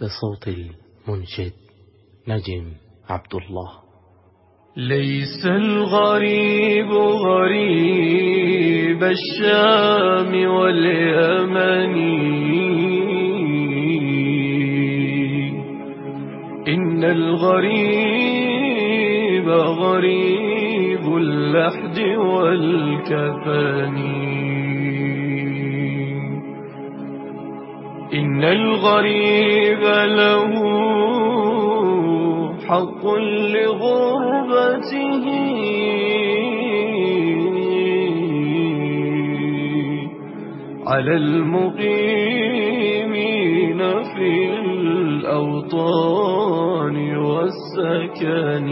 بصوت المنشد نجم عبد الله. ليس الغريب غريب الشام واليمن. إن الغريب غريب اللحد والكفن. إن الغريب له حق لغربته. على المقيمين في الأوطان والسكن.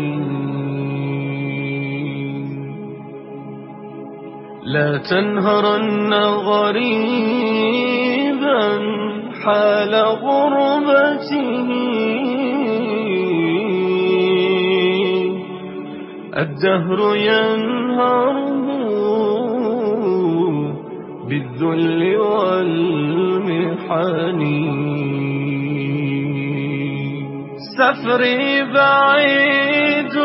لا تنهرن غريبا حال غربته. الدهر ينهره بالذل والمحن. سفري بعيد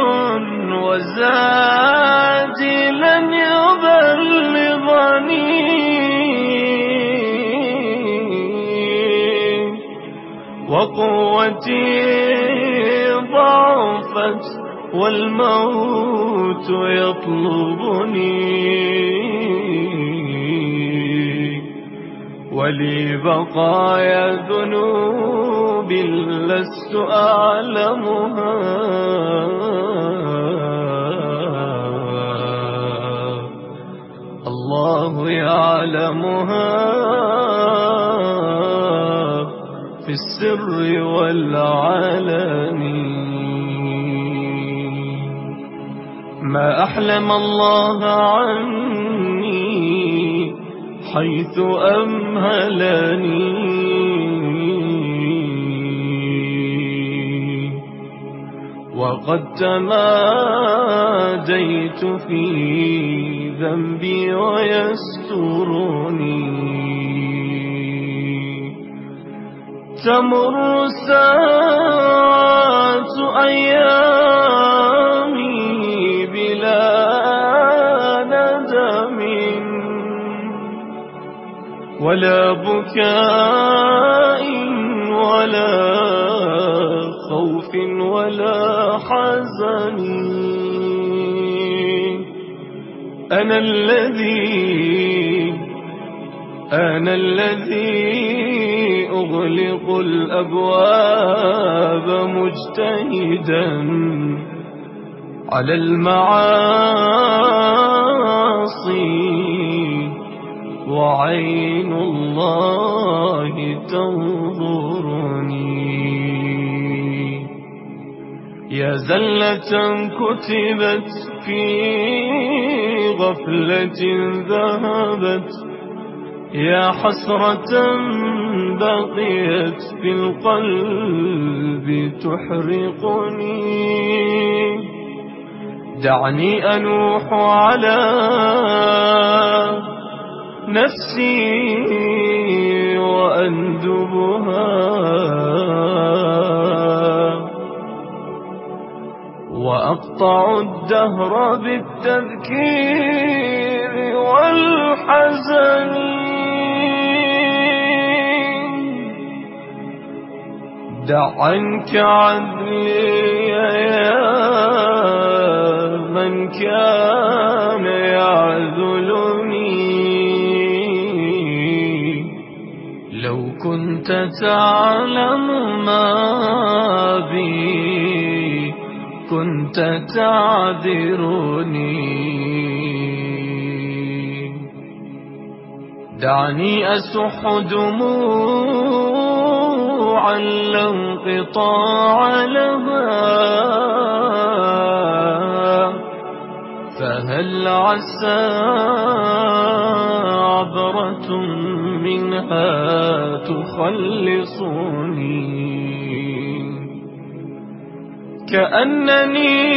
وزادي لن وقوتي ضعفت والموت يطلبني. ولي بقايا ذنوب لست أعلمها. الله يعلمها. في السر والعلن. ما أحلم الله عني حيث أمهلني. وقد تماديت في ذنبي ويسترني تمر ساعات أيامي بلا ندم. ولا بكاء ولا خوف ولا حزن. أنا الذي أنا الذي أغلق الأبواب مجتهدا على المعاصي وعين الله تنظرني. يا زلة كتبت في غفلة ذهبت يا حسرة بقيت في القلب تحرقني. دعني أنوح على نفسي وأندبها. وأقطع الدهر بالتذكير والحزن. دع عنك عدلي يا من كان يعذلني. لو كنت تعلم ما بي كنت تعذرني. دعني أسح دموعي لعل انقطاع لها. فهل عسى عبرة منها تخلصني؟ كأنني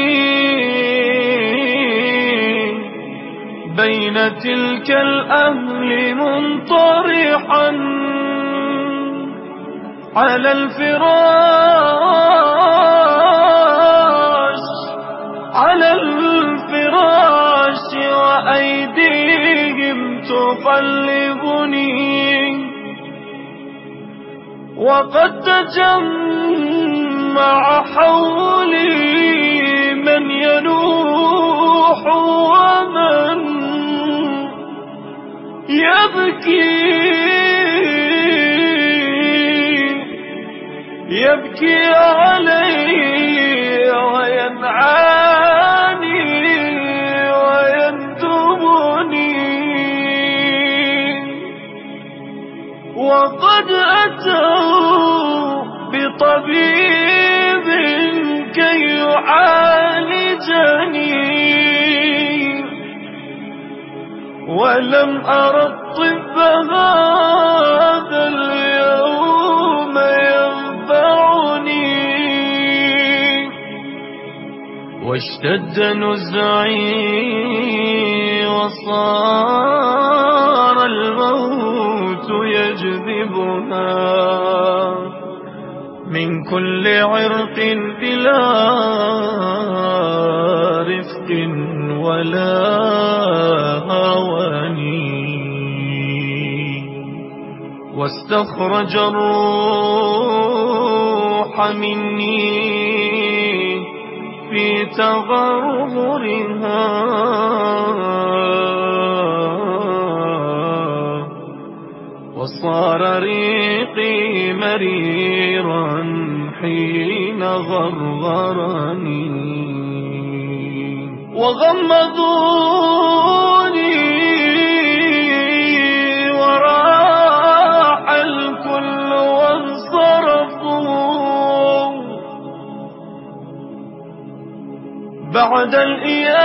بين تلك الأهل منطرحا. على الفراش على الفراش وأيديهم تقلبني. وقد تجمع حولي من ينوح ومن يبكي. يبكي علي وينعاني ويندبني وقد أتوا بطبيب كي يعالجني. ولم أرى الطب هذا واشتد نزعي وصار الموت يجذبها من كل عرق بلا رفق ولا هواني. واستخرج الروح مني في تغرغرها. وصار ريقي مريرا حين غرغرني. وغمضوني بعد الإياس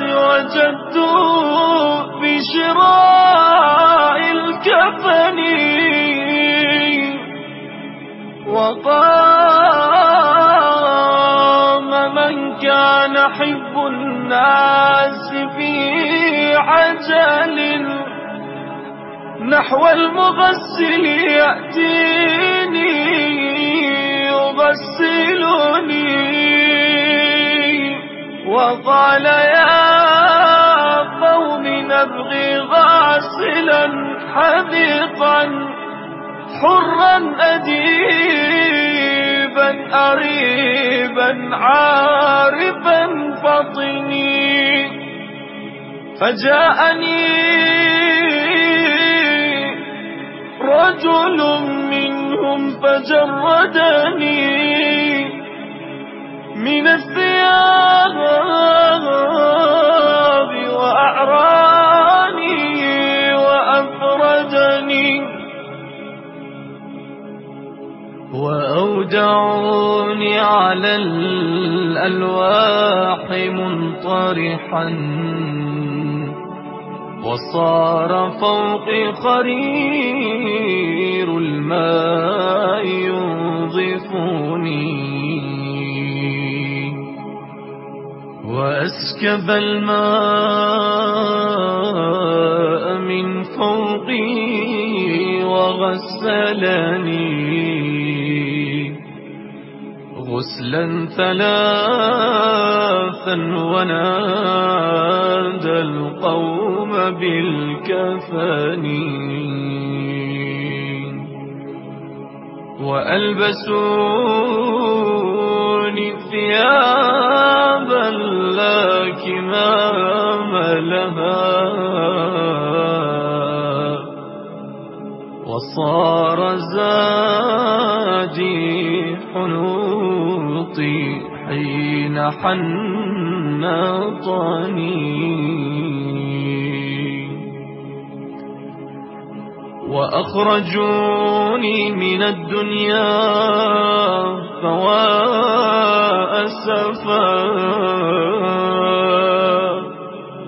وجدوا بشراء الكفن وقام من كان حب الناس في عجل نحو المغسل يأتيني يغسلني وقال يا قوم نبغي غاسلا حذقا حرا أديبا أريبا عارفا فطني فجاءني رجل منهم فجردني من الثياب وأعراني وأفردني وأودعوني على الألواح منطرحا. وصار فوقي خرير الماء ينظفني وأسكب الماء من فوقي وغسلني. غسلا ثلاثا ونادى القوم بالكفن. وألبسوني ثيابا لا كمام لها. وصار زاجي حنوطي حين حنطني وأخرجوني من الدنيا أسفا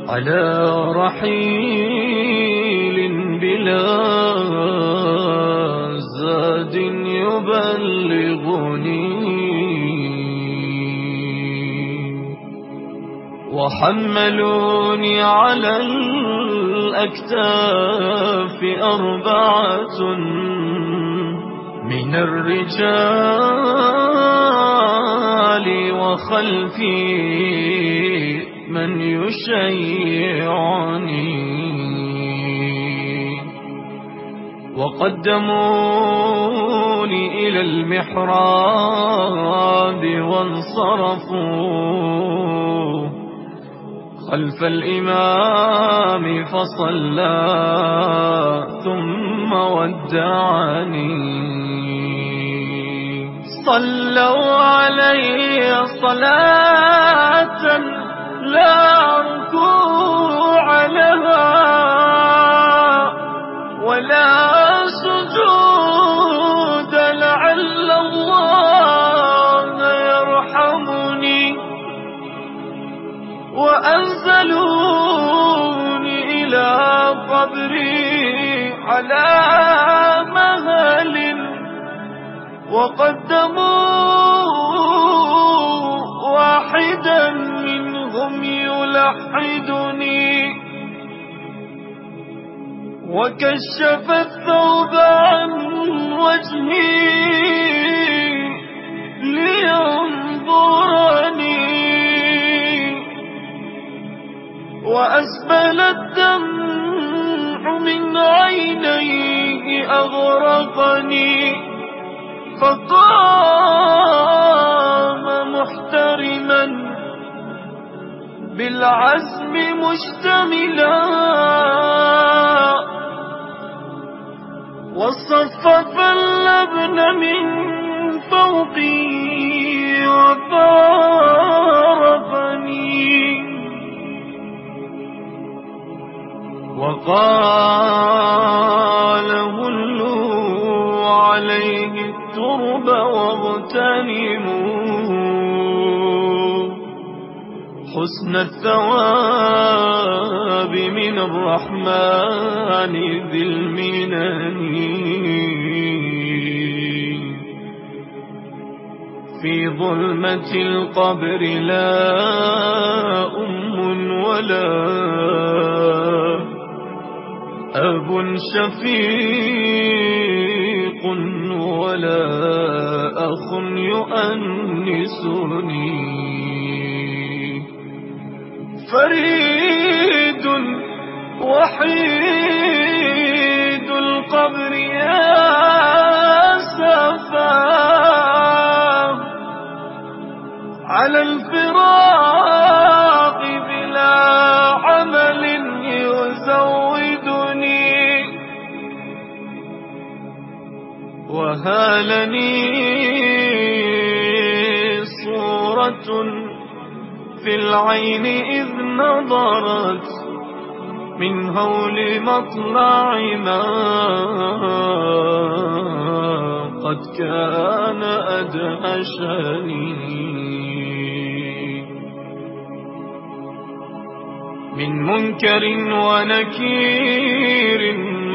على رحيل بلا زاد يبلغني. وحملوني على الأكتاف أربعة من الرجال. وخلفي من يشيعني. وقدموني إلى المحراب وانصرفوا. خلف الإمام فصلى ثم ودعني. صلوا علي صلاة لا ركوع لها ولا سجود لعل الله يرحمني وأنزلوني إلى قبري على وقدموا واحدا منهم يلحدني. وكشف الثوب عن وجهي لينظرني. وأسبل الدمع من عينيه أغرقني. فقام محترما بالعزم مشتملا وصفف اللبن من فوقي وقاربني وقال هلوا عليه الترب واغتنموا. حسن الثواب من الرحمن ذي المنن. في ظلمة القبر لا أم ولا أب شفيق ولا أخ يؤنسني. فريد وحيد القبر يا سفاه على الفراق وهالني صورة في العين إذ نظرت من هول مطلع ما قد كان أدهشني من منكر ونكير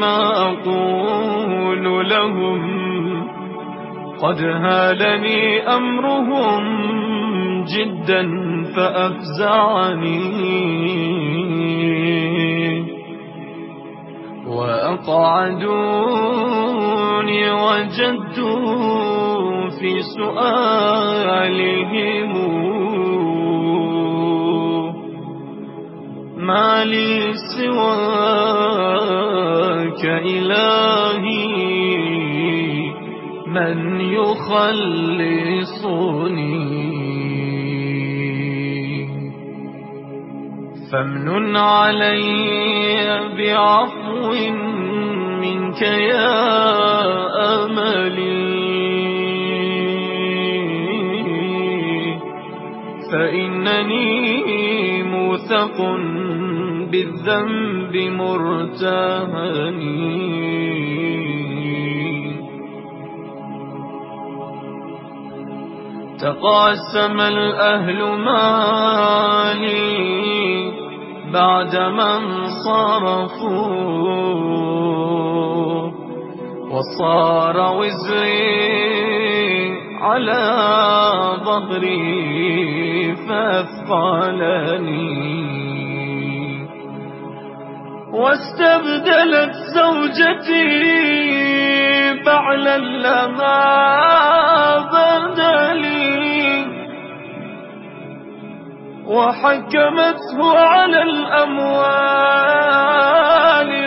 ما أقول لهم قد هالني أمرهم جدا فأفزعني. وأقعدوني وجدوا في سؤالهم ما لي سواك إلهي. من يخلصني. فامنن علي بعفو منك يا أملي. فإنني موثق بالذنب مرتهني. تقاسم الأهل مالي بعد من صرفوا وصار وزري على ظهري فأثقلني. واستبدلت زوجتي فعلا لها بدلي وحكمته على الأموال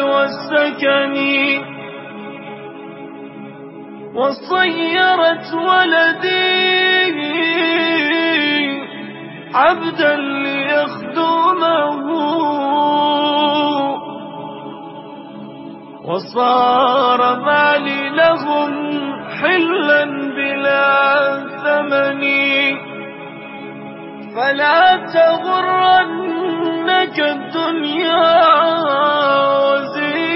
والسكن وصيرت ولدي عبدا ليخدمه وصار مالي لهم حلا بلا ثمن. فلا تغرنك الدنيا وزينتها.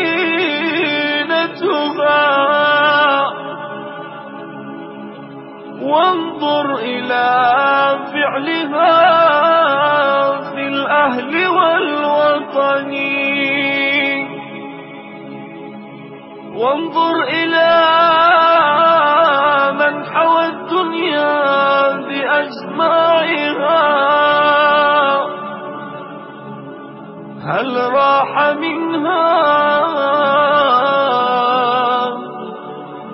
وانظر إلى فعلها في الأهل والوطن. وانظر إلى حوى الدنيا بأجمعها. هل راح منها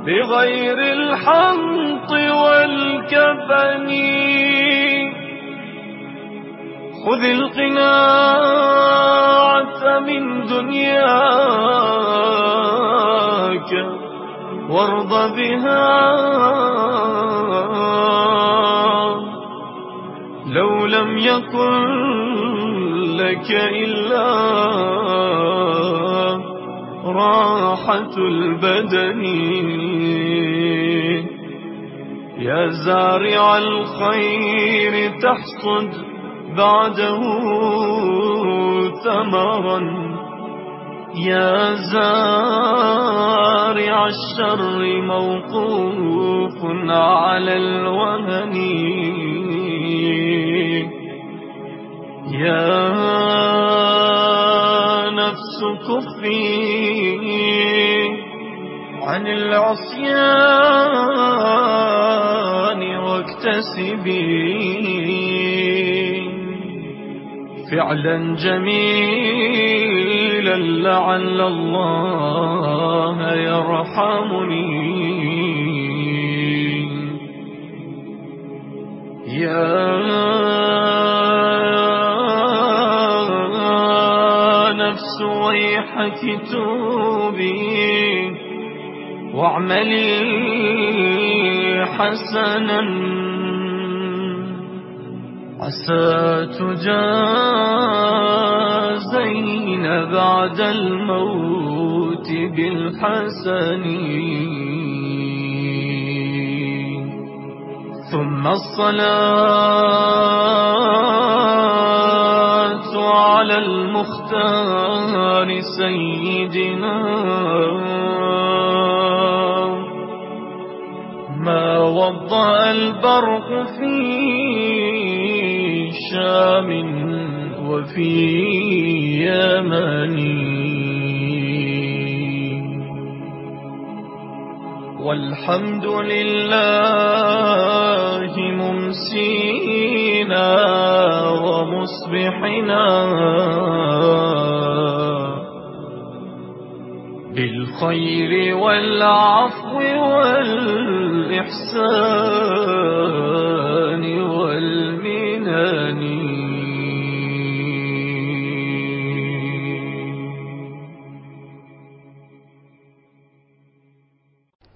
بغير الحنط والكفن خذ القناعة من دنياك. وارض بها. لو لم يكن لك إلا راحة البدن. يا زارع الخير تحصد بعده ثمرا. يا زارع الشر موقوف على الوهن. يا نفس كفي عن العصيان واكتسبي فعلا جميلا لعل الله يرحمني. يا نفس ويحك توبي واعملي حسنا. عسى تجازين بعد الموت بالحسن. ثم الصلاة على المختار سيدنا ما وضع البرق في شام وفي يمن والحمد لله ممسينا ومصبحنا بالخير والعفو والإحسان.